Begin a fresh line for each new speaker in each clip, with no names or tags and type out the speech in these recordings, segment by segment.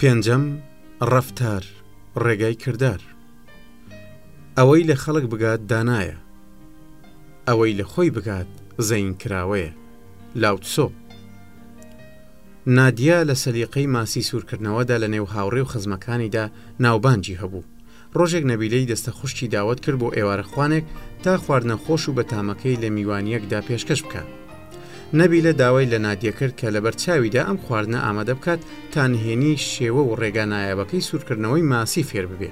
پێنجەم، ڕەفتار، ڕێگای کردار. ئەوەی لە خەڵک بگات دانایە. ئەوەی لە خۆی بگات زەین کراوەیە. لاوتسۆ. نادیە لە سەلیقەی ماسی سوورکردنەوەدا لە نێو هاوڕێ و خزمەکانیدا ناوبانگی هەبوو. ڕۆژێک نەبیلەی دەستە خوشکی داوەت کرد بۆ ئێوارەخوانێک تا خواردنە خۆش و بەتامەکەی لە میوانییەکدا پێشکەش بکا. نەبیلە داوای لە نادیە کرد کە لەبەر چاویدا ئەم خواردنە ئامادە بکات تا نهێنی شێوە و ڕێگا نایابەکەی سوورکردنەوەی ماسی فێر ببێ.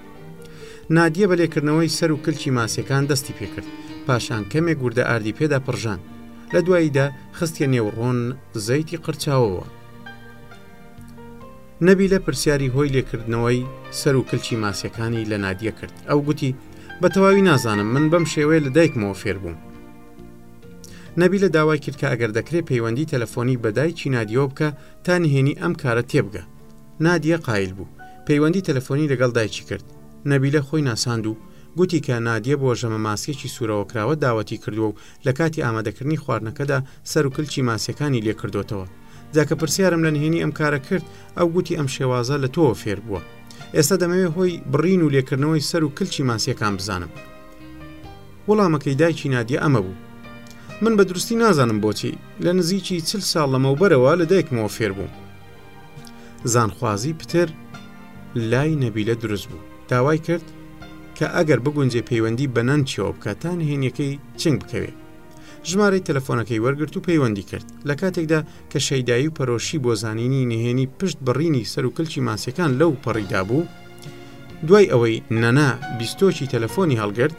نادیە بە لێکردنەوەی سەر و کلکی ماسیەکان دەستی پێکرد، پاشان کەمێک وردە ئاردی پێدا پڕژاند. لە دواییدا خستیە نێو ڕۆن، زەیتی قرچاوەوە. نەبیلە پرسیاری هۆی لێکردنەوەی سەر و کلچی ماسیەکانی لە نادیە کرد ئەو گوتی بە تەواوی نازانم من بەم شێوەیە لە دایکمەوە فێر بووم نەبی لە داوای کرد کە ئەگەر دەکرێت پەیوەندی تەلەفۆنی بەدایکی نادیۆ بکە تا نهێنی ئەم کارە تێبگە نادیە قایل بوو پەیوەندی تەلەفۆنی لەگەڵ دایکی کرد نەبی لە خۆی ناساند و گوتی کە نادیە بۆ ژەمە ماسیەکی سوورەوەکراوە داوەتی کردووە و لەکاتی ئامادەکردنی خواردنەکەدا سەر و کلکی ماسیەکانی لێکردۆتەوە جا کە پرسیارم لە نهێنی ئەم کارە کرد ئەو گوتی ئەم شێوازە لە تۆوە فێر بووە ئێستا دەمەوێت هۆی بڕین و لێکردنەوەی سەر و کلکی ماسیەکان بزانم وەڵامەکەی دایکی نادیە ئەمە بوو من بە دروستی نازانم بۆچی لە نزیکی چل ساڵ لەمەوبەرەوە لە دایکمەوە فێر بووم زانخوازی پتر لای نەبیلە دروست بوو داوای کرد کە ئەگەر بگونجێ پەیوەندی بە نەنچەوە بکە تا نهێنیەکەی چنگ بکەوێ ژمارەی تەلەفۆنەکەی وەرگرت و پەیوەندی کرد لە کاتێکدا کە شەیدایی و پەرۆشی بۆ زانینی نهێنی پشت بڕینی سەر و کلکی ماسیەکان لەو پەڕیدا بوو دوای ئەوەی نەنا بیستۆکی تەلەفۆنی هەڵگرت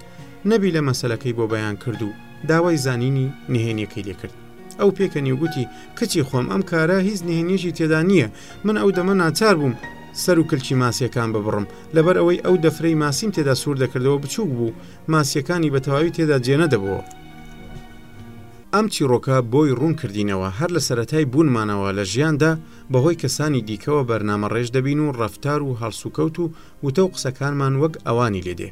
نەبی لە مەسلەکەی بۆ بەیان کرد و داوای زانینی نهێنیەکەی لێکرد ئەو پێکەنی و گوتی کچی خۆم ئەم کارە هیچ نهێنیەکی تێدا نییە من ئەو دەمە ناچار بووم سەر و کلکی ماسیەکان ببڕم لەبەر ئەوەی ئەو دەفرەی ماسیم تێدا سوور دەکردەوە بچووک بوو ماسیەکانی بە تەواوی تێدا جێنەدەبەوە ئەم چیڕۆکە بۆی ڕوون کردینەوە هەر لە سەتای بوونمانەوە لە ژیاندا بەهۆی کەسانی دیکەوە بەرنامە ڕێژ دەبین و ڕفتار و هەڵسوکەوت و وتە و قسەکانمان وەک ئەوانی لێدێ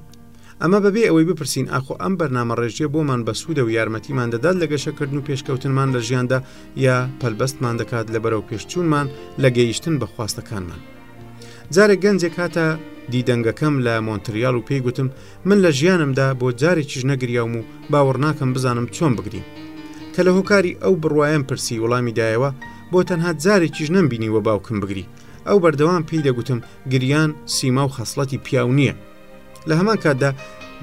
ئەمە بەبێ ئەوەی بپرسین ئاخۆ ئەم بەرنامە ڕێژیە بۆمان بەسوودە و یارمەتیمان دەدات لە گەشەکردن و پێشکەوتنمان لە ژیاندا یا پەلبەستمان دەکات لە بەرەو پێشچوونمان لە گەیشتن بە خواستەکانمان. جارێک گەنجێک هاتە دیدەنگەکەم لە مۆنتریال و پێی گوتم من لە ژیانمدا بۆ جارێکیش نەگریاوم و باوەڕ ناکەم بزانم چۆن بگریم کە لە هۆکاری ئەو بڕوایم پرسی وڵامی دایەوە بۆ تەنها جارێکیش نەمبینی وە باوکم بگری ئەو بەردەوام پێی دەگوتم گریان سیما و خەسڵەتی پیاو نییە لە هەمان کاتدا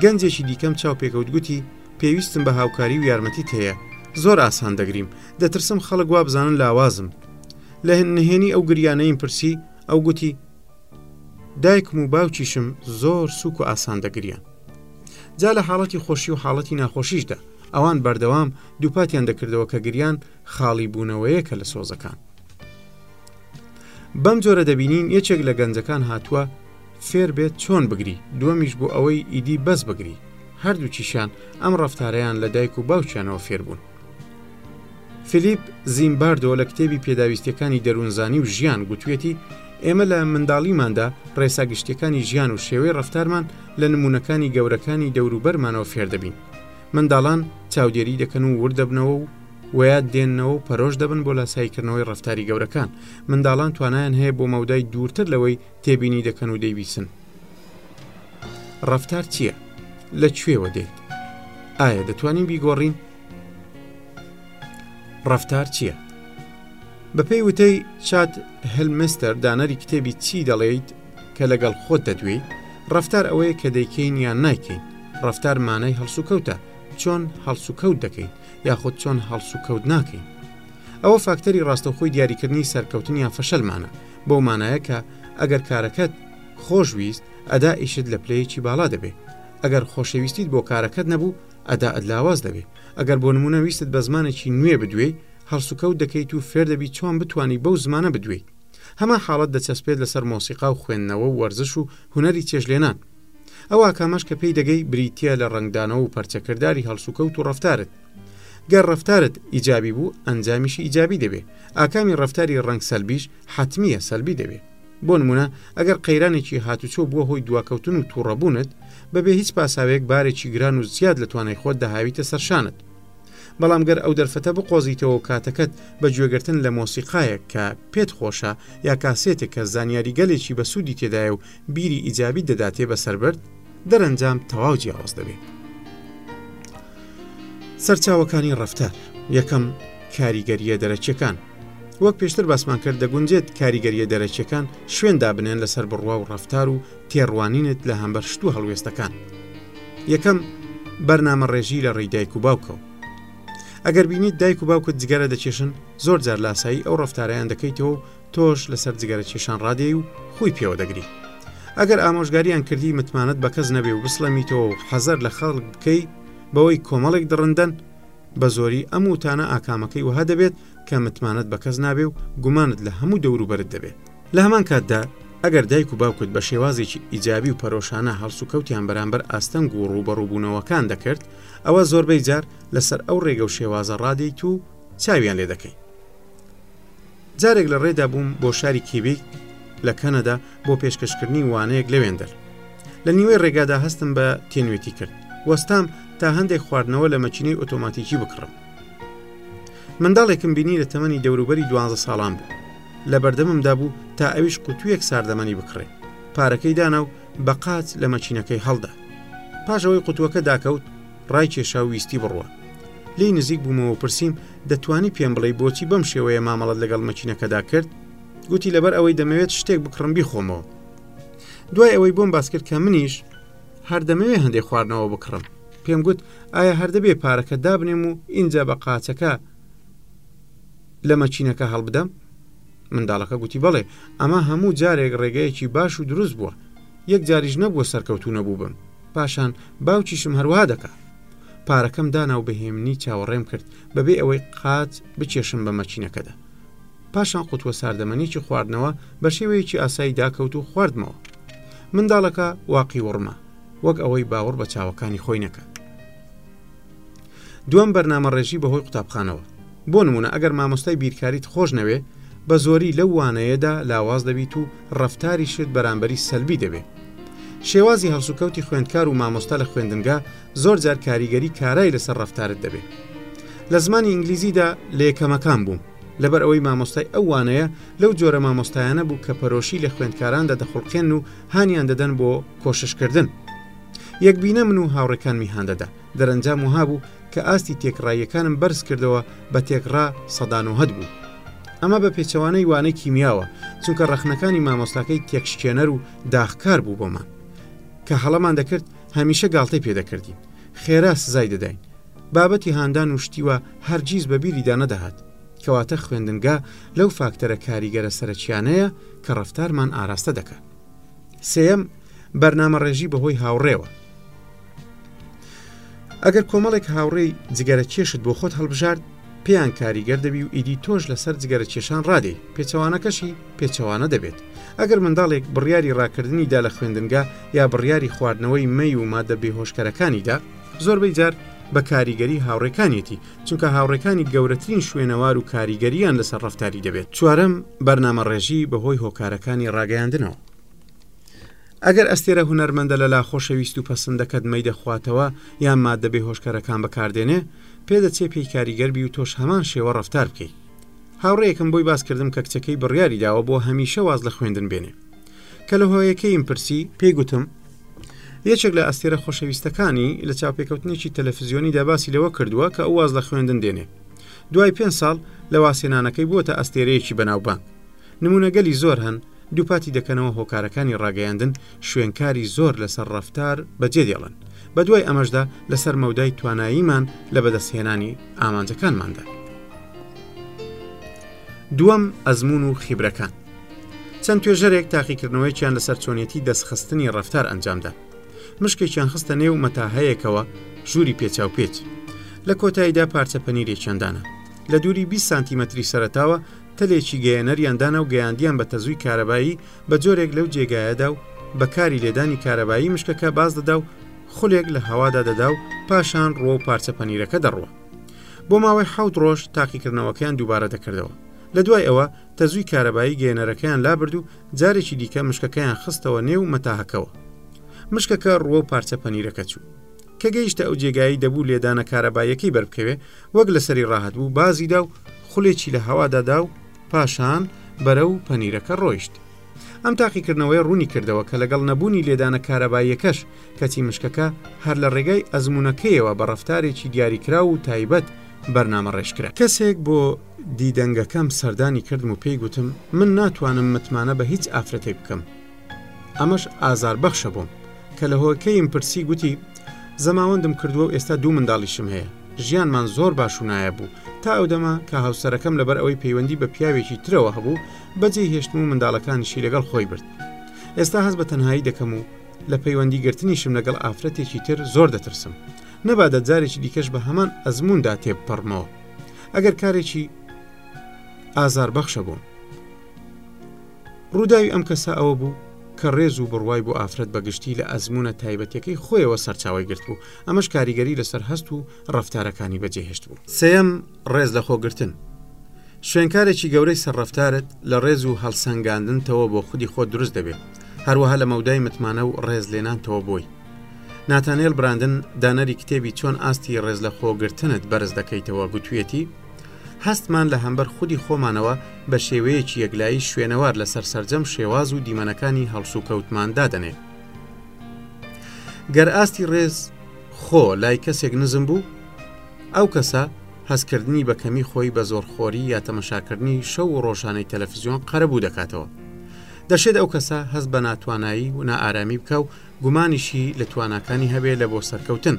گەنجێکی دیکەم چاو پێکەوت گوتی پێویستم بە هاوکاری و یارمەتیت هەیە زۆر ئاسان دەگریم دەترسم خەڵک وابزانن لاوازم لە نهێنی ئەو گریانەیم پرسی ئەو گوتی دایکم و باوکیشم زۆر سوک و ئاسان دەگریان جا لە حاڵەتی خۆشی و حاڵەتی ناخۆشیشدا ئەوان بەردەوام دووپاتیان دەکردەوە کە گریان خاڵی بوونەوەیە کە لە سۆزەکان بەم جۆرە دەبینین یەکێک لە گەنجەکان هاتووە فێر بێت چۆن بگری دووەمیش بۆ ئەوەی ئیدی بەس بگری هەردووکیشان ئەم ڕفتارەیان لە دایک و باوکیانەوە فێربوون فلیپ زیمباردۆ لە کتێبی پێداویستیەکانی دەروونزانی و ژیان گوتوێتی ئێمە لە منداڵیماندا ڕێسا گشتەکانی ژیان و شێوەی ڕفتارمان لە نمونونەکانی گەورەکانی دەوروبەرمانەوە فێردەبین منداڵان چاودێری دەکەن و وردەبنەوە و ویاد دێننەوە و پەرۆش دەبن بۆ لاساییکردنەوەی ڕفتاری گەورەکان منداڵان توانایان هەیە بۆ مەودای دوورتر لەوەی تێبینی دەکەن و دەیبیسن ڕفتار چییە لە کوێوە دێت ئایا دەتوانین بیگۆڕین ڕفتار چییە بەپێی وتەی چات هەلمستەر دانەری کتێبی چی دەڵێیت کە لەگەڵ خۆت دەدوێی ڕفتار ئەوەیە کە دەیکەین یان نایکەین ڕفتار مانای هەڵسوکەوتە چۆن هەڵسوکەوت دەکەین یاخود چۆن هەڵسوکەوت ناکەین ئەوە فاکتەری ڕاستەخۆی دیاریکردنی سەرکەوتن یان فەشەلمانە بەو مانایە کە ئەگەر کارەکەت خۆش ویست ئەدا ئیشت لە پلەیەکی باڵا دەبێ ئەگەر خۆشەویستیت بۆ کارەکەت نەبوو ئەدا ئەد لاواز دەبێ ئەگەر بۆ نمونە ویستت بە زمانێکی نوێ بدوێی هەڵسوکەوت دەکەیت و فێر دەبی چۆن بتانی بەو زمانە بدوێی هەمان حاڵەت دەچەسپێت لەسەر مۆسیقا و خوێندنەوە و وەرزش و هونەری چێژلێنان ئەو ئاکامەش کە پێی دەگەی بریتیە لە ڕەنگدانەوە و پەرچەکرداری هەڵسوکەوت و ڕەفتارت گەر ڕفتارت ئیجابی بوو ئەنجامیشی ئیجابی دەبێ ئاکامی ڕفتاری ڕنگ سەلبیش حتممیە سەلبی دەبێ بۆ نمونە ئەگەر قەیرانێکی هاتوچۆ بووە هۆی دواکەوتن و تووڕەبوونت بەبێ هیچ پاساوێک بارێکی گران و زیاد لە توانای خۆت دەهاویتە سەرشانت بەڵام گەر ئەو دەرفەتە بقۆزیتەوە کاتەکەت بە گوێگرتن لە مۆسیقایەک کە پێت خۆشە یا کاسێتێک کە زانیاریگەلێکی بەسوودی تێدایە و بیری ئیجابی دەداتێ بەسەربرد دەرەنجام تەواو جیاواز دەبێت. سەرچاوەکانی ڕەفتار، یەکەم، کاریگەرییە دەرەکیەکان، وەک پێشتر باسمان کرد دەگونجێت کاریگەرییە دەرەکیەکان شوێن دابنێن لەسەر بڕوا و ڕەفتار و تێڕوانینت لە هەمبەر شت و هەڵوێستەکان. یەکەم، بەرنامەڕێژی لە ڕێی دایک و باوکەوە. ئەگەر بینیت دایک و باوکت جگەرە دەکێشن، زۆر جار لاسایی ئەو ڕەفتارەیان دەکەیتەوە و تۆش لەسەر جگەرە کێشان ڕادێی و خۆی پێوە دەگری ئەگەر ئامۆژگاریان کردی متمانەت بە کەس نەبێ و بسڵەمیتەوە و حەزەر لە خەڵک بکەی بەوەی کۆمەڵێک دڕندەن بە زۆری ئەم وتانە ئاکامەکەی وها دەبێت کە متمانەت بە کەس نابێ و گومانت لە هەموو دەوروبەرت دەبێت لە هەمان کاتدا ئەگەر دایک و باوکت بە شێوازێکی ئیجابی و پەرۆشانە هەڵسوکەوتیان بەرامبەر ئاستەنگ و ڕووبەڕووبوونەوەکان دەکرد ئەوە زۆربەی جار لەسەر ئەو ڕێگە و شێوازە ڕادێیت و چاویان لێ دەکەیت جارێک لە ڕێدا بووم بۆ شاری کیبیک لە کەنەدا بۆ پێشکەشکردنی وانەیەک لەوێندەر لە نیوەی ڕێگادا هەستم بە تێنوێتی کرد وەستام تا هەندێک خواردنەوە لە مەچینەی ئۆتۆماتیکی بکڕم منداڵێکم بینی لە تەمەنی دەوروبەری دوانزە ساڵان بوو لە بەردەممدا بوو تا ئەویش قوتوویەک ساردەمەنی بکڕێ پارەکەی دانا و بە قاچ لە مەچینەکەی هەڵدا پاشەوەی قوتووەکە داکەوت ڕای کێشا و ویستی بڕوە لی نزیک بوومەوە پرسییم دەتوانی پێم بڵێ بۆچی بەم شێوەیە مامەڵەت لەگەڵ مەچینەکەدا کرد گوتی لەبەر ئەوەی دەمەوێت شتێک بکڕم بیخۆمەوە دوای ئەوەی بۆم باس کرد کە منیش هەر دەمەوێ هەندێک خواردنەوە بکڕم پێم گوت ئایا هەردەبێ پارەکە دابنێم و ئینجا بە قاچەکە لە مەچینەکە هەڵبدەم منداڵەکە گوتی بەڵێ ئەمە هەموو جارێک ڕێگەیەکی باش و دروست بووە یەک جاریش نەبووە سەرکەوتو نەبوو بم پاشان باوکیشم هەروا دەکا. پارەکەم دانا و بە هێمنی چاوەڕێم کرد بەبێ ئەوەی قاچ بکێشم بە مەکینەکەدا. پاشان قوتووە ساردەمەنیی خواردنەوە بە شێوەیەکی ئاسایی داکەوت و خواردمەوە. منداڵەکە واقی وڕما، وەک ئەوەی باوەڕ بە چاوەکانی خۆی نەکات. دووەم بەرنامەڕێژی بەهۆی قوتابخانەوە بۆ نمونە ئەگەر مامۆستای بیرکاریت خۆش نەوێ بە زۆری لەو وانەیەدا لاواز دەبیت و ڕفتاری شت بەرامبەری سەلبی دەبێ شێوازی هەڵسوکەوتی خوێندکار و مامۆستا لە خوێندنگە زۆر جار کاریگەری کارای لەسەر ڕفتارت دەبێت لە زمانی ئینگلیزیدا لە یەکەمەکان بووم لەبەر ئەوەی مامۆستای ئەوانەیە لەو جۆرە مامۆستایانە بوو کە پەرۆشی لە خوێندکاراندا دەخڵقێن و هانیان دەدەن بۆ کۆششکردن یەکبینە من و هاوڕێکانمی هاندەدا، دەرەنجام وەها بوو کە ئاستی تێکڕاییەکانم بەرز کردەوە بە تێکڕا سەدا نۆهەد بوو. ئەمە بە پێچەوانەی وانەی کیمیاوە، چونکە ڕەخنەکانی مامۆستاکەی تێکشکێنەر و داخکار بوو بۆمان. کە هەڵەمان دەکرد، هەمیشە گاڵتەی پێ دەکردین. خێرا سزای دەداین. بابەتی هاندان و شتی وا هەرگیز بە بیریدا نەدەهات. کەواتە خوێندنگا لەو فاکتەرە کاریگەرە سەرەکییانەیە کە ڕەفتارمان ئاراستە دەکات. سێم بەرنامەڕێژی بەهۆی هاوڕێوە ئەگەر کۆمەڵێک هاوڕێی جگەرە کێشت بۆ خۆت هەڵبژارد پێیان کاریگەر دەبی و ئیدی تۆش لەسەر جگەرە کێشان ڕادەی پێچەوانەکەشی پێچەوانە دەبێت ئەگەر منداڵێک بڕیاری ڕاکردنیدا لە خوێندنگە یا بڕیاری خواردنەوەی مەی و مادە بێهۆشکەرەکانیدا زۆربەی جار بە کاریگەری هاوڕێکانیەتی چونکە هاوڕێکانی گەورەترین شوێنەوار و کاریگەریان لەسەر ڕفتاری دەبێت چوارەم بەرنامە ڕێژی بەهۆی هۆکارەکانی ڕاگەیاندنەوە ئەگەر ئەستێرە هونەرمەندە لە لا خۆشەویست و پەسندەکەت مەی دەخواتەوە یان مادەبێ هۆشکەرەکان بەکاردێنێ پێدەچێ پێی کاریگەربی و تۆش هەمان شێوە ڕفتار بکەیت هاوڕێکم بۆی باس کردم کە کچەکەی بڕیاری داوە بۆ هەمیشە واز لە خوێندن بێنێ کە لە هۆیەکەیم پرسی پێی گوتم یەکێک لە ئەستێرە خۆشەویستەکانی لە چاوپێکەوتنێکی تەلەفزیۆنیدا باسی لەوە کردووە کە ئەو واز لە خوێندن دێنێ دوای پێ ساڵ لە واسێنانەکەی بووە ئەستێرەیەکی بەناوبانگ نمونەگەلی زۆر هەن دووپاتی دەکەنەوە هۆکارەکانی ڕاگەیاندن شوێنکاری زۆر لەسەر ڕفتار بەجێ دێڵن بە دوای ئەمەشدا لەسەر مەودای تواناییمان لە بەدەستهێنانی ئامانجەکانماندا دووەم ئەزمون و خیبرەکان چەند توێژەرێک تاقیکردنەوەیکیان لەسەر چۆنیەتی دەستخستنی ڕفتار ئەنجامدا مشکێکیان خستە نێو مەتاهەیەکەوە ژووری پێچاو پێچ لە کۆتاییدا پارچە پەنیرێکیاندانە لە دووری 20 سانتیمەتری سەرتاوە تەلێکی گەیەنەریاندانە و گەیاندیان بە تەزووی کارەبایی بە جۆرێک لەو جێگایەدا و بەکاری لێدانی کارەبایی مشکەکە باز دەدا و خولێک لە هەوادا دەدا و پاشان ڕۆ و پارچە پەنیرەکە دەڕوە بۆ ماوەی حەوت ڕۆژ تاقیکردنەوەکەیان دووبارە دەکردەوە لە دوای ئەوە تەزووی کارەبایی گەیەنەرەکەیان لابرد و جارێکی دیکە مشکەکەیان خستەوە نێو مەتاهەکەوە مشکەکە ڕووە و پارچە پەنیرەکە چوو کە گەیشتە ئەو جێگایی دەبوو لێدانە کارەبایەکەی بەربکەوێ وەک لەسەری ڕاهات بوو بازیدا و خولێکی لە هەوادادا و پاشان بەرە و پەنیرەکە ڕۆیشت ئەم تاقیکردنەوەی ڕوونی کردەوە کە لەگەڵ نەبوونی لێدانە کارەباییەکەش کەچی مشکەکە هەر لە ڕێگای ئەزمونونەکەیەوە بە ڕفتارێکی دیاریکرا و تایبەت بەرنامە ڕێژکرا کەسێک بۆ دی دەنگەکەم سەردانی کردم و پێی گوتم من ناتوانم متمانە بە هیچ ئافرەتێک بکەم ئەمەش ئازار بەخشە بووم کە لە هۆکەیم پرسی گوتی زەماوەندم کردووە و ئێستا دوو منداڵیشم هەیە ژیانمان زۆر باش و نایە بوو تا ئەو دەما کە هاوسەرەکەم لەبەر ئەوەی پەیوەندی بە پیاوێکی ترەوە هەبوو بەجێ هێشتم و منداڵەکانیشی لەگەڵ خۆی برد ئێستا هەز بە تەنهایی دەکەم و لە پەیوەندی گرتنیشم لەگەڵ ئافرەتێکی تر زۆر دەترسم نەبا دە جارێکی دیکەش بە هەمان ئەزموندا تێبپەڕمەوە ئەگەر کارێکی ئازار بەخشە بۆم. ڕووداوی ئەم کەسە ئەوە بوو کە ڕێز و بڕوای بۆ ئافرەت بەگشتی لە ئەزمونە تایبەتەکەی خۆیەوە سەرچاوی گرت بوو ئەمەش کاریگەری لەسەر هەست و ڕفتارەکانی بەجێهێشت بوو سێم ڕێز لە خۆگرتن شوێنکارێکی گەورەی سەرڕفتارت لە ڕێز و هەڵسەنگاندنتەوە بۆ خودی خۆ دروست دەبێت هەروەها لە مەودای متمانە و ڕێز لێنانتەوە بۆی ناتانێل براندن دانەری کتێبی چۆن ئاستی ڕێز لە خۆگرتنت بەرز دەکەیتەوە گوتوێتی هەستمان لە هەمبەر خودی خۆمانەوە بە شێوەیەکی یەکلایی شوێنەوار لەسەر سرجەم شێواز و دیمەنەکانی هەڵسو کەوتمان دادەنێ گەر ئاستی ڕێز خۆ لای کەسێک نزم بوو ئەو کەسە هەستکردنی بە کەمی خۆی بە زۆرخۆری یا تەمەشاکردنی شەو و ڕۆژانەی تەلەفزیۆن قەرەبوو دەکاتەوە دەشێت ئەو کەسە هەست بە ناتوانایی و نائارامی بکە و گومانیشی لە تواناکانی هەبێ لە بۆ سەرکەوتن.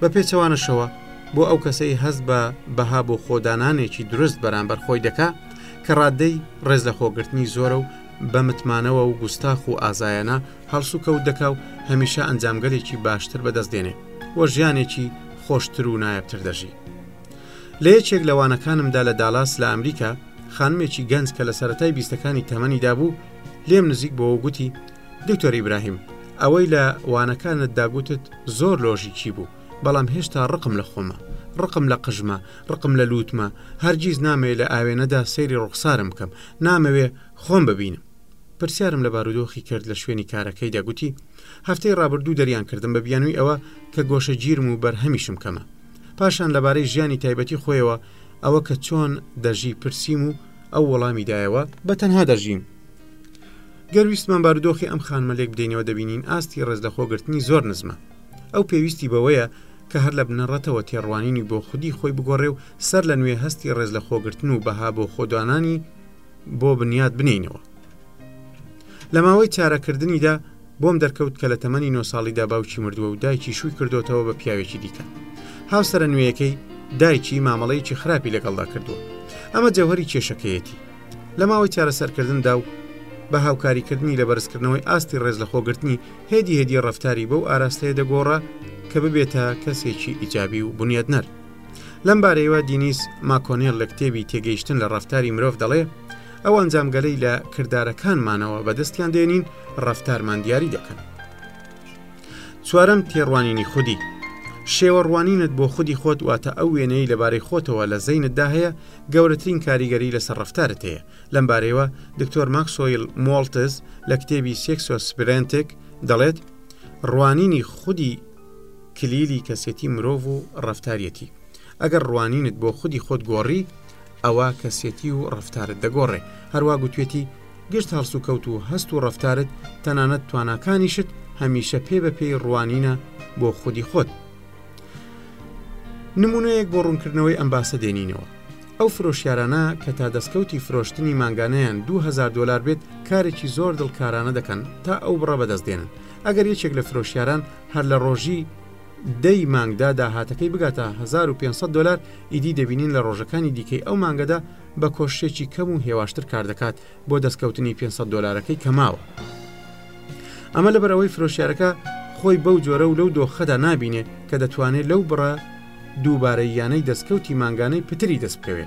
بە پێچەوانەشەوە، بۆ ئەو کەسەی هەست بە بەها بۆ خۆدانانێکی دروست بەرامبەر خۆی دەکا، کە ڕاددەی ڕێزلەخۆگرتنی زۆرە و بە متمانەوە و گوستاخ و ئازایانە هەڵسوکەوت دەکا و هەمیشە ئەنجامگەلێکی باشتر بەدەست دێنێ و ژیانێکی خۆشتر و نایابتر دەژی. لە یەکێک لە وانەکانمدا لە دالاس لە ئەمریکا، خانمێکی گەنج کە لە سەرەتای بیستەکانی تەمەنیدا بوو، لێم نزیک بۆوە و گوتی، دکتۆر ئیبراهیم ئەوەی لە وانەکانت داگوتت زۆر لۆژیکی بوو بەڵام هێشتا ڕقم لە خۆمە ڕقم لە قژمە ڕقم لە لووتمە هەرگیز نامەوێت لە ئاوێنەدا سەیری ڕوخسارم بکەم نامەوێ خۆم ببینم پرسیارم لە بارودۆخی کرد لە شوێنی کارەکەی دەگوتی هەفتەی ڕابردوو دەریان کردم بە بیانووی ئەوە کە گۆشە گیرم و بەرهەمیشم کەمە پاشان لەبارەی ژیانی تایبەتی خۆیەوە ئەوە کە چۆن دەژی پرسییم و ئەو وەڵامی دایەوە بە تەنها دەژیم گەر ویستمان بارودۆخی ئەم خانمە لێک بدەینەوە دەبینین ئاستی ڕێز لە خۆگرتنی زۆر نزمە ئەو پێویستی بەوەیە کە هەر لە بنەڕەتەوە تێڕوانینی بۆ خودی خۆی بگۆڕێ و سەر لە نوێ هەستی ڕێز لە خۆگرتن و بەها بۆ خۆدانانی بۆ بنیات بنینەوە لە ماوەی چارەکردنیدا بۆم دەرکەوت کە لە تەمەنی نۆ ساڵیدا باوکی مردووە و دایکی شووی کردوتەوە بە پیاوێکی دیکە هاوسرە نوێیەکەی دایکی مامەڵەیەکی خراپی لەگەڵدا کردووە ئەمە جەوهری کێشەکەیەتی لە ماوەی چارەسەرکردندا و بە هاوکاریکردنی لە بەرزکردنەوەی ئاستی ڕێز لەخۆگرتنی هێدی هێدی ڕفتاری بەو ئاراستەیە دەگۆڕا کە ببێتە کەسێکی ئیجابی و بنیادنەر لەم بارەیەوە دینیس ماکۆنێل لە کتێبی تێگەیشتن لە ڕفتاری مرۆڤ دەڵێ ئەو ئەنجامگەلەی لە کردارەکانمانەوە بەدەستیان دێنین ڕفتارمان دیاری دەکەن چوارەم تێڕوانینی خودی شێوە ڕوانینت بۆ خودی خۆت واتە ئەو وێنەی لەبارەی خۆتەوە لە زەینتدا هەیە گەورەترین کاریگەری لەسەر ڕفتارت هەیە لەم بارەیەوە دکتۆر ماکسۆیل مۆڵتز لە کتێبی سێکسۆ سپرێنتێک دەڵێت ڕوانینی خودی کلیلی کەسێتی مرۆڤ و ڕفتارەتی ئەگەر ڕوانینت بۆ خودی خۆت گۆڕی ئەوا کەسێتی و ڕفتارت دەگۆڕێ هەروە گوتوێتی گشت هەڵسوکەوت و هەست و ڕفتارت تەنانەت تواناکانیشت هەمیشە پێ بە پێی ڕوانینە بۆ خودی خۆت نمونەیەک بۆ ڕوونکردنەوەی ئەم باسە دێنینەوە ئەو فرۆشیارانە کە تا دەستکەوتی فرۆشتنی مانگانیان 2000 دلار بێت کارێکی زۆر دڵکارانە دەکەن تا ئەو بڕە بەدەست دێنن ئەگەر یەکێک لە فرۆشیاران هەر لە ڕۆژی دە ی مانگدا داهاتەکەی بگاتە هەزار و پێنج سەد دۆلار، ئیدی دەبینین لە ڕۆژەکانی دیکەی ئەو مانگەدا بە کۆششێکی کەم و هێواشتر کاردەکات بۆ دەستکەوتنی پێنج سەد دۆلارەکەی کە ماوە. ئەمە لەبەرئەوەی فرۆشیارەکە خۆی بەو جۆرە و لەو دۆخەدا نابینێ کە دەتوانێ لەو بڕە دووبارەییانەی دەستکەوتی مانگانەی پتری دەست بکەوێ.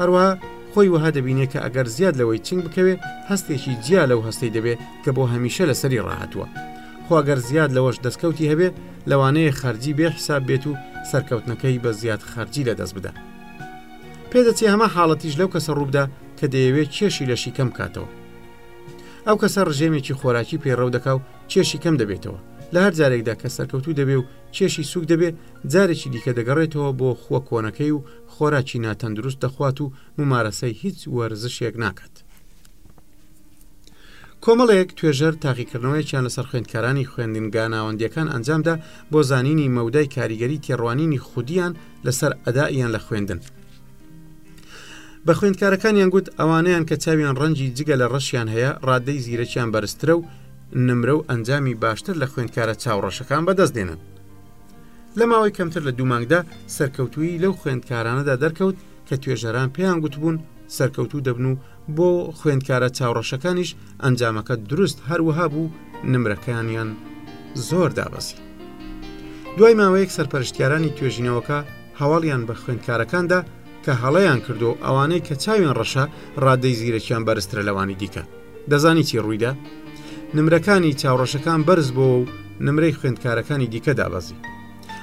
هەروەها خۆی وەها دەبینێ کە ئەگەر زیاد لەوەی چنگ بکەوێ هەستێکی جیا لەو هەستەی دەبێ کە بۆ هەمیشە لەسەری ڕاهاتووە. خۆ ئەگەر زیاد لەوەش دەستکەوتی هەبێ لەوانەیە خەرجی بێ حساب بێت و سەرکەوتنەکەی بە زیاد خەرجی لە دەست بدە پێدەچێ هەمە حاڵەتیش لەو کەسە ڕووبدا کە دەیەوێت کێشی لەشی کەم کاتەوە ئەو کەسە ڕژێمێکی خۆراکی پەیڕەو دەکا و کێشی کەم دەبێتەوە لە هەر جارێکدا کە سەرکەوتوو دەبێ و کێشی سوک دەبێ جارێکی دیکە دەگەڕێتەوە بۆ خووە کۆنەکەی و خۆراکی ناتەندروست دەخوات و ممارەسەی هیچ وەرزشێک ناکات. کۆمەڵێک توێژەر تاقیکردنەوەیان لەسەر خوێندکارانی خوێندنگا ناوەندیەکان ئەنجامدا بۆ زانینی مەودای کاریگەری تێڕوانینی خودیان لەسەر ئەدائیان لە خوێندن بە خوێندکارەکانیان گوت ئەوانیان کە چاویان ڕەنجی جگە لە ڕەشیان هەیە ڕادەی زیرەکیان بەرزترە و نمرە و ئەنجامی باشتر لە خوێندکارە چاوڕەشەکان بەدەست دێنن لە ماوەی کەمتر لە دوومانگدا سەرکەوتویی لەو خوێندکارانەدا دەرکەوت کە توێژەران پێیان گوتبوون سەرکەوتوو دەبن و بۆ خوێندکارە چاوڕەشەکانیش ئەنجامەکە دروست هەروەها بوو نمرەکانیان زۆر دابەزی دوای ماوەیەک سەرپەرشتیارانی توێژینەوەکە هەواڵیان بە خوێندکارەکاندا کە هەڵەیان کردو ئەوانەی کە چاویان ڕەشە ڕادەی زیرەکیان بەرزترە لەوانی دیکە دەزانی چی ڕوویدا نمرەکانی چاوڕەشەکان بەرز بۆ و نمرەی خوێندکارەکانی دیکە دابەزی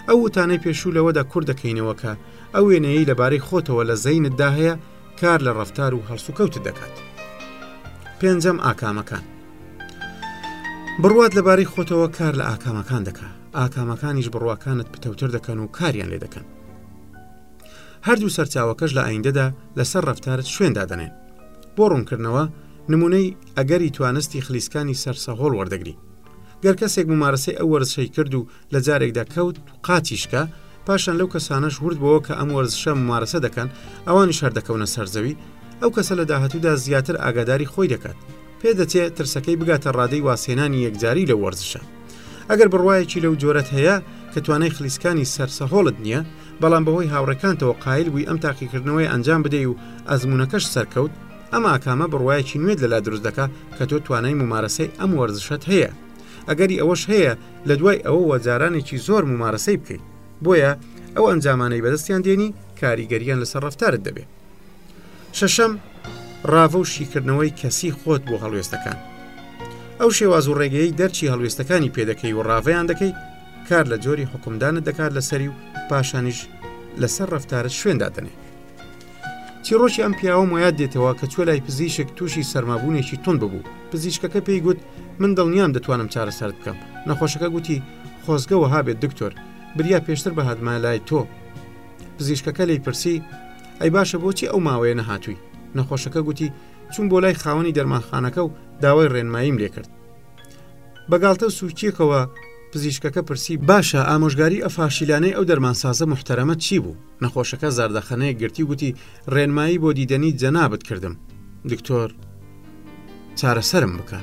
ئەو وتانەی پێشوو لەوەدا کورد دەکەینەوە کە ئەو وێنەیەی لەبارەی خۆتەوە لە زەینتدا هەیە کار لە ڕفتار و هەڵسوکەوت دەکات پێنجەم ئاکامەکان بڕوات لەبارەی خۆتەوە کار لە ئاکامەکان دەکا ئاکامەکانیش بڕواکانت پتەوتر دەکەن و کاریان لێ دەکەن هەردوو سەرچاوەکەش لە ئایندەدا لەسەر ڕفتارت شوێندا دەنێن بۆ ڕوونکردنەوە نمونەی ئەگەری توانستی خلیسکانی سەرسەهۆڵ وەردەگری گەر کەسێک ممارەسەی ئەو وەرزشەی کرد و لە جارێکدا کەوت قاتیشکا، پاشان لەو کەسانەش ورد بەوە کە ئەم وەرزشە ممارەسە دەکەن، ئەوانیش هەر دەکەونە سەرزەوی، ئەو کەسە لە داهاتوودا زیاتر ئاگاداری خۆی دەکات، پێدەچێ ترسەکەی بگاتە ڕادەی وازهێنانی یەکجاری لەو وەرزشە. ئەگەر بڕوایەکی لەو جۆرەت هەیە کە توانای خلیسکانی سەر سەهۆڵت نییە، بەڵام بەهۆی هاوڕێکانتەوە قایل بووی ئەم تاقیکردنەوەیە ئەنجام بدەی و ئەزموونەکەشت سەرکەوت، ئەم ئاکامە بڕوایەکی نوێت لەلا دروست دەکا کە تۆ توانای ممارەسەی ئەم وەرزشەت هەیە. ئەگەری ئەوەش هەیە لە دوای ئەوەوە جارانێکی زۆر ممارەسەی بکەیت بۆیە ئەو ئەنجامانەی بەدەستیان دێنی کاریگەریان لەسەر ڕفتارت دەبێت شەشەم ڕاڤە و شیکردنەوەی کەسی خۆت بۆ هەڵوێستەکان ئەو شێواز و ڕێگەی دەرچی هەڵوێستەکانی پێدەکەی و ڕاڤیان دەکەیت کار لە جۆری حکومدانت دەکات لەسەری و پاشانیش لەسەر ڕفتارت شوێندا دەنێ چیڕۆکی ئەم پیاوە مۆیاد دێتەوە کە چوە لای پزیشک تووشی سەرمابوونێکی تون ببوو پزیشکەکە پێی گوت من دڵنیام دەتوانم چارەسەرت بکەم نەخۆشەکە گوتی خۆزگە وەها بێت دکتۆر بریا پێشتر بەهاتمە لای تۆ پزیشکەکە لی پرسی ئەی باشە بۆچی ئەو ماوەیە نەهاتووی نەخۆشەکە گوتی چون بۆ لای خاوەنی دەرمانخانەکە و داوای ڕێنماییم لێکرد بەگاڵتە و سوچیەکەوە پزیشکەکە پرسی باشە ئامۆژگاری ئەفاشیلانەی ئەو دەرمانسازە محتەرەمە چی بوو نەخۆشەکە زاردەخەنەیەک گرتی گوتی ڕێنمایی بۆ دیدەنی جەنابت کردم دکتۆر چارەسەرم بکە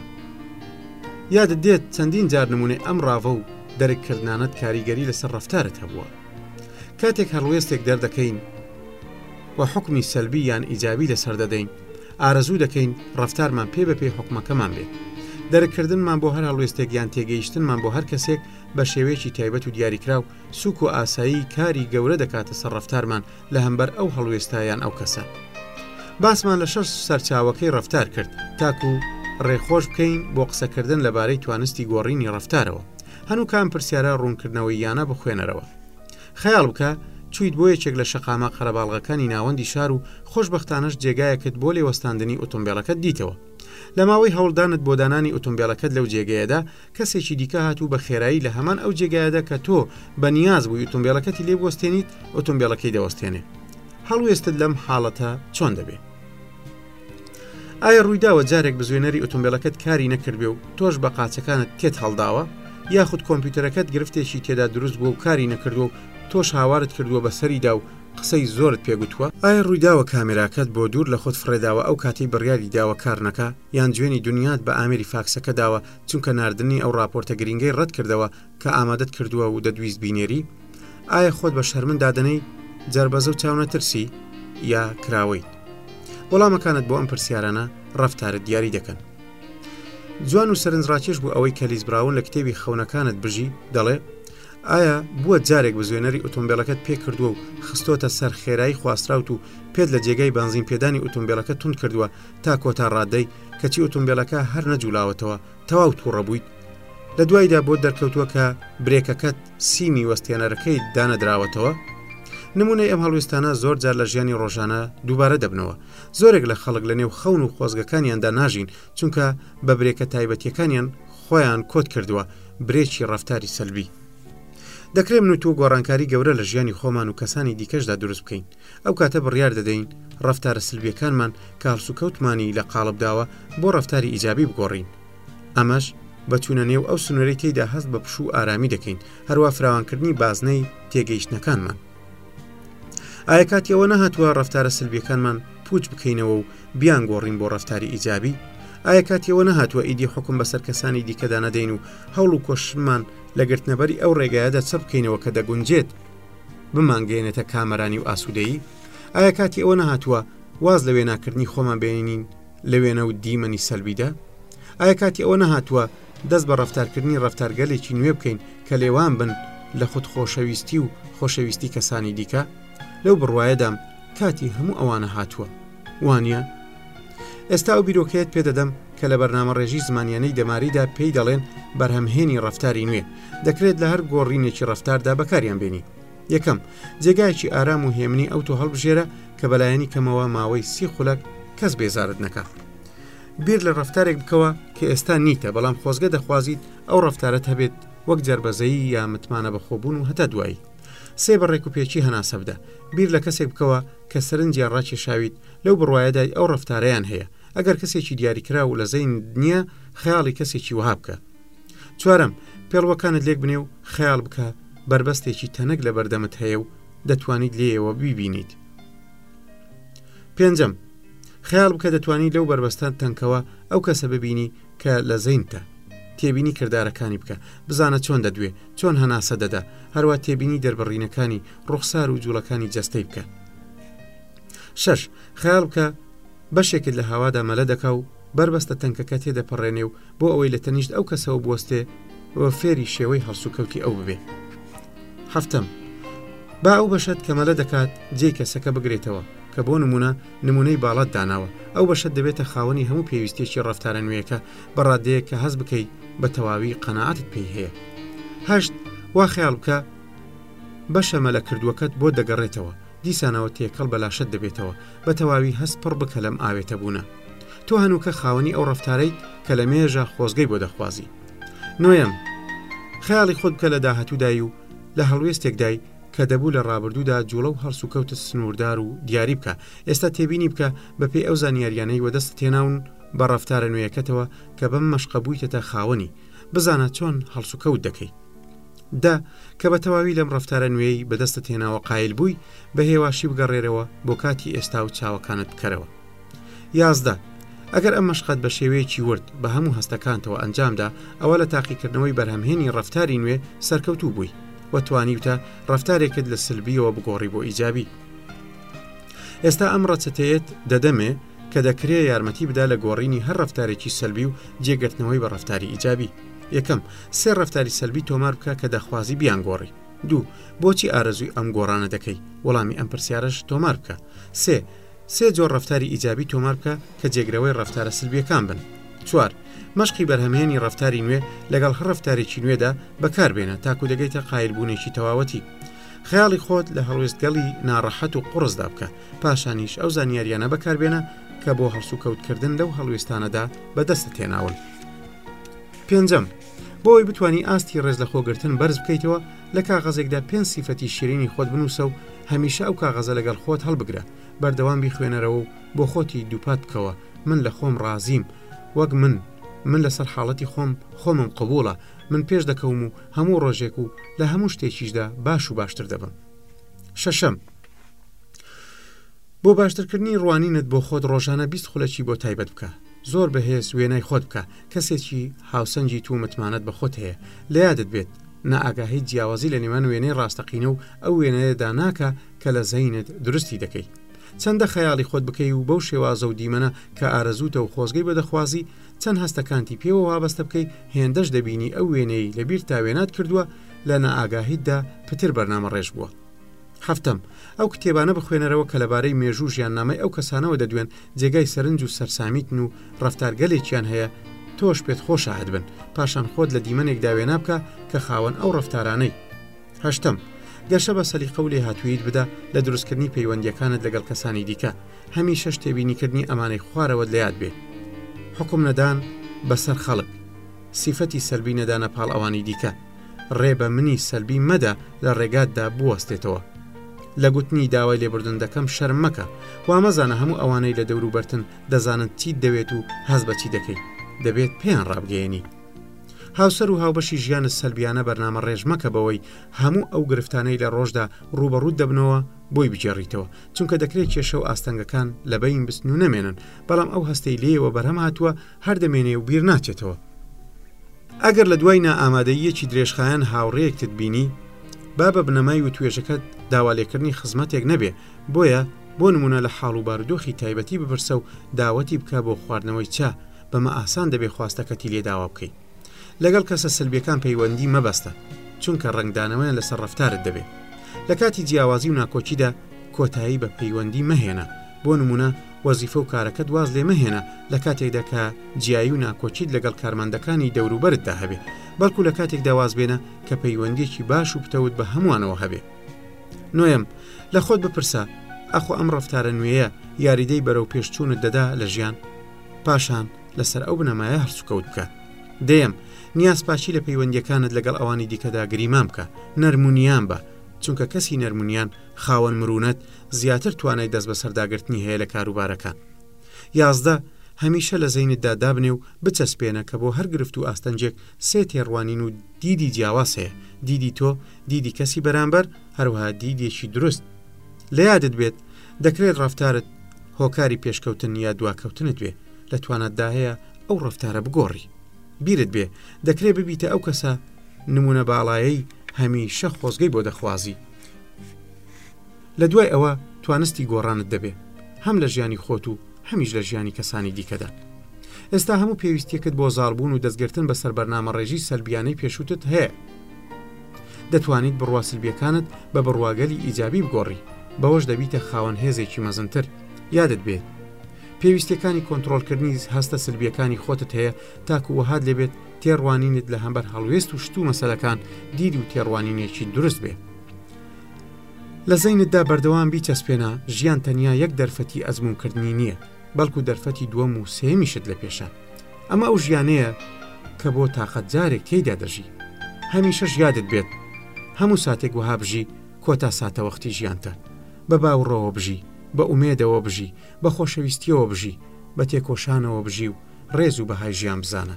یادت دێت چەندین جار نمونێ ئەم ڕاڤە و دەرککردانت کاریگەری لەسەر ڕفتارت هەبووە کاتێک هەڵوێستێک دەردەکەین و حکمی سەلبی یان ئیجابی لەسەر دەدەین ئارەزوو دەکەین ڕفتارمان پێ بە پێی حکومەکەمان بێت دەرککردنمان بۆ هەر هەڵوێستێک یان تێگەیشتنمان بۆ هەر کەسێک بە شێوەیەکی تایبەت و دیاریکراو سوک و ئاسایی کاری گەورە دەکاتە سەر ڕەفتارمان لە هەمبەر ئەو هەڵوێستا یان ئەو کەسە باسمان لە شەش سەرچاوەکەی ڕەفتار کرد تاکو ڕێخۆش بکەین بۆ قسەکردن لەبارەی توانستی گۆڕینی ڕەفتارەوە هەنوو کام پرسیارە ڕوونکردنەوەی یانە بخوێنەرەوە خەیاڵ بکە چیت بۆ یەکێک لە شەقامە قەرەباڵغەکانی ناوەندی شار و خۆشببختانەش جێگایەکت بۆ لێوەستاندنی ئۆتۆمبیلەکەت دیتەوە لە ماوەی هەوڵدانت بۆ دانانی ئۆتۆمبیلەکەت لەو جێگەیەدا کەسێکی دیکە هات و بە خێرایی لە هەمان ئەو جێگایەدا کە تۆ بە نیاز بووی ئۆتۆمبیلەکەتی لێ بوەستێنیت ئۆتۆمبیلەکەی دەوەستێنێ هەڵوێستت لەم حاڵەتە چۆن دەبێت ئایا ڕوویداوە جارێک بزوێنەری ئۆتۆمبیلەکەت کاری نەکردێ و تۆش بە قاچەکانت تێت هەڵداوە یاخود کۆمپیوتەرەکەت گرفتێکی تێدا دروست بوو و کاری نەکردو و تۆش هاوارت کردووە بە سەریدا و قسەی زۆرت پێگوتووە ئایا ڕوویداوە کامێراکەت بۆ دوور لە خۆت فڕێداوە ئەو کاتەی بڕیاری داوە کار نەکە یان جوێنی دنیات بە ئامێری فاکسەکە داوە چونکە ناردنی ئەو ڕاپۆرتە گرینگەی ڕەت کردەوە کە ئامادەت کردووە و دەدویست بینێری؟ ئایا خۆت بە شەرمن دادەنێی؟ جەربەزە و چاونەترسی؟ یا کراوەیت؟ وەڵامەکانت بۆ ئەم پرسیارانە ڕەفتارت دیاری دەکەن. جوان و سەرنجڕاکێش بوو ئەوەی کە لیز براون لە کتێبی خەونەکانت بژی دەڵێ ئایا بووە جارێک بزوێنەری ئۆتۆمبیلەکەت پێ کردووە و خستۆتە سەر خێرایی خواستراوت و پێت لە جێگای بەنزین پێدانی ئۆتۆمبیلەکە تونند کردووە تا کۆتا ڕادەی کەچی ئۆتۆمبیلەکە هەر نەجوولاوەتەوە تەواو تووڕە بوویت لە دوایدا بۆ دەرکەوتووە کە برێکەکەت سیمی وەستێنەرەکەی دانەدراوەتەوە نمونەی ئەم هەڵویستانە زۆر جار لە ژیانی ڕۆژانە دووبارە دەبنەوە زۆرێک لە خەڵک لە نێو خەون و خۆزگەکانیاندا ناژین چونکە بە برێکە تایبەتیەکانیان خۆیان کۆت کردووە برێکی ڕفتاری سەلبی دەکرێت من و تۆ گۆڕانکاری گەورە لە ژیانی خۆمان و کەسانی دیکەشدا دروست بکەین ئەو کاتە بڕیار دەدەین ڕەفتارە سلبیەکانمان کە هەڵسوکەوتمانی لە قاڵب داوە بۆ ڕەفتاری ئیجابی بگۆڕین ئەمەش بە چوونە نێو ئەو سنوورەی تێیدا هەست بە پشوو و ئارامی دەکەین هەروە فراوانکردنی بازنەی تێگەیشتنەکانمان ئایا کاتی ئەوە نەهاتووە ڕفتارە سلبیەکانمان پوچ بکەینەوە و بیان گۆڕین بۆ ڕفتاری ئیجابی ئایا کاتیەوە نەهاتووە ئیدی حکم بەسەر کەسانی دیکەدا نەدەین و هەوڵ و کۆشمان لە گرتنەبەری ئەو ڕێگایەدا چڕ بکەینەوە کە دەگونجێت بمانگەیەنێتە کامەرانی و ئاسوودەیی ئایا کاتی ئەوە نەهاتووە واز لە وێناکردنی خۆمان بێنین لە وێنە و دیمەنی سەلبیدا ئایا کاتی ئەوە نەهاتووە دەست بە ڕفتارکردنی ڕفتارگەلێکی نوێ بکەین کە لێوان بن لە خود خۆشەویستی و خۆشەویستی کەسانی دیکە لەو بڕواایەدام کاتی هەموو ئەوانە هاتووە وانە ئێستا ئەو بیرۆکەیەت پێدەدەم کە لە بەرنامەڕێژی زمانیانەی دەماریدا پێی دەڵێن بەرهەمهێنی ڕفتاری نوێ دەکرێت لە هەر گۆڕینێکی ڕفتاردا بەکاریان بینی یەکەم جێگایکی ئارام و هێمنی ئەو تۆ هەڵبژێرە کە بەلایەنی کەمەوە ماوەی سی خولەک کەس بێزارت نەکە بیر لە ڕفتارێک بکەوە کە ئێستا نیتە بەڵام خۆزگە دەخوازیت ئەو ڕفتارت هەبێت وەک جربەزەیی یا متمانە بەخۆبوون و هەتا دوایی سێ بە ڕێک و پێچی هەناسەبدا بیر لە کەسێک بکەوە کە سەرنجیا ڕاکێشاویت لەو بڕوایەدای ئەو ڕەفتارەیان هەیە ئەگەر کەسێکی دیاریکراو و لە زەین نییە خەیاڵی کەسێکی وەها بکە چوارم پێڵوەکانت لێک بنێ و خەیاڵ بکە بەربەستێکی تەنک لە بەردەمت هەیە و دەتوانیت لێەوە بیبینیت پێنجەم خیال بکە دەتوانی لەو بەربەستان تەنکەوە ئەو کەسە ببینی کە لە زەینتە تێبینی کردارەکانی بکە بزانە چۆن دەدوێ چۆن هەناسە دەدا هەروە تێبینی دەربڕینەکانی ڕوخسار و جوڵەکانی جەستەی بکە شەش خیال بکە بەشێکت لە هاوادا مەلە دەکا و بەربەستە تەنکەکە تێدەپەڕێنێ و بۆ ئەوەی لە تەنیشت ئەو کەسەوە بوەستێ و فێری شێوەی هەڵسوکەوتی ئەو ببێ هەفتم با ئەو بەشت کەمەلە دەکات جێ کەسەکە بگرێتەوە کە بۆ نمونە نمونەی باڵات داناوە ئەو بەشت دەبێتە خاوەنی هەموو پێویستێکی ڕفتارە نوێیەکە بەڕادەیە کە هەز بکەی بە تەواوی قەنەعاتت پێی هەیە هەشت وا خیال بکە بەشە مەلە کردووەکەت بۆ دەگەڕێتەوە دیسانەوە تێکەڵ بە لاشەت دەبێتەوە بە تەواوی هەست پڕ بکە لەم ئاوێتە بوونە تۆ هەنووکە خاوەنی ئەو ڕفتارەیت کە لە مێژە خۆزگەی بۆ دەخوازی نوێم خیاڵی خۆت بکە لە داهاتوودای و لە هەڵوێستێکدای کە دەبوو لە ڕابردوودا جوڵە و هەڵسوکەوتت سنووردار و دیاری بکە ئێستا تێبینی بکە بەپی ئەو زانیاریانەی وەدەست تێناون بە ڕفتارە نوێیەکەتەوە کە بەم مەشقە بوویتە تا خاوەنی بزانە چۆن هەڵسوکەوت دەکەیت دا کە بە تەواوی لەم ڕفتارە نوێی بەدەستت هێناوە قایل بووی بە هێواشی بگەڕێرەوە بۆ کاتی ئێستا و چاوەکانت بکەرەوە یازدە ئەگەر ئەم مەشقەت بە شێوەیەکی ورد بە هەموو هەستەکانتەوە ئەنجامدا ئەوە لە تاقیکردنەوەی بەرهەمهێنی ڕفتاری نوێ سەرکەوتوو بووی و توانیوتە ڕفتارێکت لە سلبیەوە بگۆڕی بۆ ئیجابی ئێستا ئەم ڕەچەتەیەت دەدەمێ کە دەکرێ یارمەتی بدا لە گۆڕینی هەر ڕفتارێکی سەلبی و جێگرتنەوەی بە ڕفتاری ئیجابی یەکەم سێ ڕفتاری سەلبی تۆمار بکە کە دەخوازی بیان گۆڕی دوو بۆچی ئارەزوی ئەم گۆڕانە دەکەی وەڵامی ئەم پرسیارش تۆمار بکە سێ سێ جۆر ڕفتاری ئیجابی تۆمار بکە کە جێگرەوەی ڕفتارە سلبیەکان بن چوار مەشقی بەرهەمهێنی ڕفتاری نوێ لەگەڵ هەر ڕفتارێکی نوێدا بەکاربێنە تاکو دەگەیتە قایلبوونێکی تەواوەتی خیاڵی خۆت لە هەڵوێستگەڵی ناڕەحەت و قڕزدا بکە پاشانیش ئەو زانیاریانە بەکاربێنە کە بۆ هەڵسوکەوتکردن لەو هەڵوێستانەدا بەدەستە تێناون. پێنجەم بۆی بتانی ئاستی ڕێز لە خۆگرتن بەرز بکەیتەوە لە کاغەزێکدا پێ سیفەتی شیرینی خۆت بنووسە و هەمیشە ئەو کاغەزە لەگەڵ خۆت هەڵبگرە بەردەوام بیخوێنەرەوە و بۆ خۆتی دووپات بکەوە من لە خۆم ڕازیم وەک من من لەسەر حاڵەتی خۆم خۆمم قبووڵە من پێش دەکەوم و هەموو ڕۆژێک و لە هەموو شتێکیشدا باش و باشتر دەبم شەشەم بۆ باشترکردنی ڕوانینت بۆ خۆت ڕۆژانە بیست خولەکی بۆ تایبەت بکە زۆر بەهێز وێنای خۆت بکە کەسێکی هاوسەنگی تو متمانەت بە خۆت هەیە لە یادت بێت نائگاهی جیاوازی لە نێوان وێنەی ڕاستەقینە و ئەو وێنەیەدا ناکە کە لە زەینت درستی دەکەی چەندە خەیاڵی خۆت بکەی و بەو شێوازە و دیمەنە کە ئارەزوتە و خۆزگەی بەدەخوازی چەند هەستەکانتی پێوە وابەستە بکەی هێندەش دەبینی ئەو وێنەی لەبیر تا وێنات کردووە لە نائگاهیتدا پتر بەرنامە ڕێژ بووە هەفتەم، ئەو کتێبانە بخوێنەرەوە کە لەبارەی مێژوو ژیاننامەی ئەو کەسانەوە دەدوێن جێگای سەرنج و سەرسامیتن و ڕەفتارگەلێکیان هەیە تۆش پێت خۆشایەت بن، پاشان خۆت لە دیمەنێکدا وێنا بکە کە خاوەن ئەو ڕەفتارانەی. هەشتەم، گەشە بە سەلیقە و لێهاتووییت بدە لە دروستکردنی پەیوەندییەکانت لەگەڵ کەسانی دیکە، هەمیشەش تێبینیکردنی ئەمانەی خوارەوەت لە یاد بێ، حوکم نەدان بەسەر خەڵک، سیفەتی سەلبی نەدانە پاڵ ئەوانی دیکە، ڕێ بە منی سەلبی مەدە لە ڕێگاتدا بوەستێتەوە لە گوتنی داوای لێبوردن دەکەم شەرم مەکە وامەزانە هەموو ئەوانەی لە دەوروبەرتن دەزانن چیت دەوێت و هەز بەچی دەکەیت دەبێت پێیان ڕابگەێنی هاوسەر و هاوبەشی ژیانە سەلبیانە بەرنامە ڕێژمەکە بەوەی هەموو ئەو گرفتانەی لە ڕۆژدا ڕوبەڕوود دەبنەوە بۆی بگێڕیتەوە چونکە دەکرێت کێشە و ئاستەنگەکان لە بەین بستن و نەمێنن بەڵام ئەو هەستەی لێەوە بەرهەم هاتووە هەر دەمێنێ و بیر ناچێتەوە. ئەگەر لە دوای نائامادەییەکی درێژخایەن هاوڕێیەکتت بینی، با بە بنەمای وتوێژەکەت داوالێکردنی خزمەتێک نەبێ، بۆیە بۆ نموونە لە حاڵ و بارودۆخی تایبەتی بپرسە و داوەتی بکە بۆ خواردنەوەی چا، بەمە ئاسان دەبێ خواستەکەتی لێ داوا بکەی. لەگەڵ کەسە سەلبیەکان پەیوەندی مەبەستە چونکە ڕەنگدانەوەیان لەسەر ڕفتارت دەبێت لە کاتی جیاوازی و ناکۆکیدا کۆتایی بە پەیوەندی مەهێنە بۆ نمونە وەزیفە و کارەکەت واز لێ مەهێنە لە کاتێکدا کە جیایی و ناکۆکیت لەگەڵ کارمەندەکانی دەوروبەرتدا هەبێ بەڵکو لە کاتێکدا واز بێنە کە پەیوەندیەکی باش و پتەوت بە هەمووانەوە هەبێ نوێم لە خۆت بپرسە ئەخۆ ئەم ڕفتارە نوێیە یاریدەی بەرەو پێشچوونت دەدا لە ژیان پاشان لەسەر ئەو بنەمایە هەرسوکەوت بکە دەیەم نیازپاچی لە پەیوەندیەکانت لەگەڵ ئەوانی دیکەدا گریمان بکە نەرمونیان بە چونکە کەسی نەرمونیان خاوەن مرونەت زیاتر توانای دەست بە سەرداگرتنی هەیە لە کاروبارەکان یازدە هەمیشە لە زەینتدا دابنێ و بچەسپێنە کە بۆ هەر گرفت و ئاستەنجێک سێ تێڕوانین و دیدی جیاواز هەیە دیدی تۆ دیدی کەسی بەرامبەر هەروها دیدێکی دروست لە یادت بێت دەکرێت ڕفتارت هۆکاری پێشکەوتن یا دواکەوتنت بێت لە توانات داهەیە ئەو ڕفتارە بگۆڕی بیرت بێ دەکرێ ببیتە ئەو کەسە نمونە باڵایەی هەمیشە خۆزگەی بۆ دەخوازی لە دوای ئەوە توانستی گۆڕانت دەبێ هەم لە ژیانی خۆت و هەمیش لە ژیانی کەسانی دیکەدا ئێستا هەموو پێویستیەکەت بۆ زالبوون و دەستگرتن بەسەر بەرنامە ڕێژی سەلبیانەی پێشوتت هەیە دەتوانیت بڕوا سلبیەکانت بە بڕواگەلی ئیجابی بگۆڕی بەوەش دەبیتە خاوەن هێزێکی مەزنتر یادت بێت پێویستیەکانی کۆنتترۆلکردنی هەستە سلبیەکانی خۆتت هەیە تاکو وەهات لێبێت تێڕوانینت لە هەمبەر هەڵوێست و شت و مەسەلەکان دید و تێڕوانینێکی دروست بێ لە زەینتدا بەردەوام بیچەسپێنە ژیان تەنیا یەک دەرفەتی ئەزمونکردنی نییە بەڵکو دەرفەتی دووەم و سێمیشت لە پێشە ئەمە ئەو ژیانەیە کە بۆ تااقەت جارێک تێیدا دەژی هەمیشە ژیادت بێت هەموو ساتێک وەها بژی کۆتا ساتەوەختی ژیانتە بە باوڕەوە بژی بە ئومێدەوە بژی بە خۆشەویستیەوە بژی بە تێکۆشانەوە بژی و ڕێز و بەهای ژیان بزانە.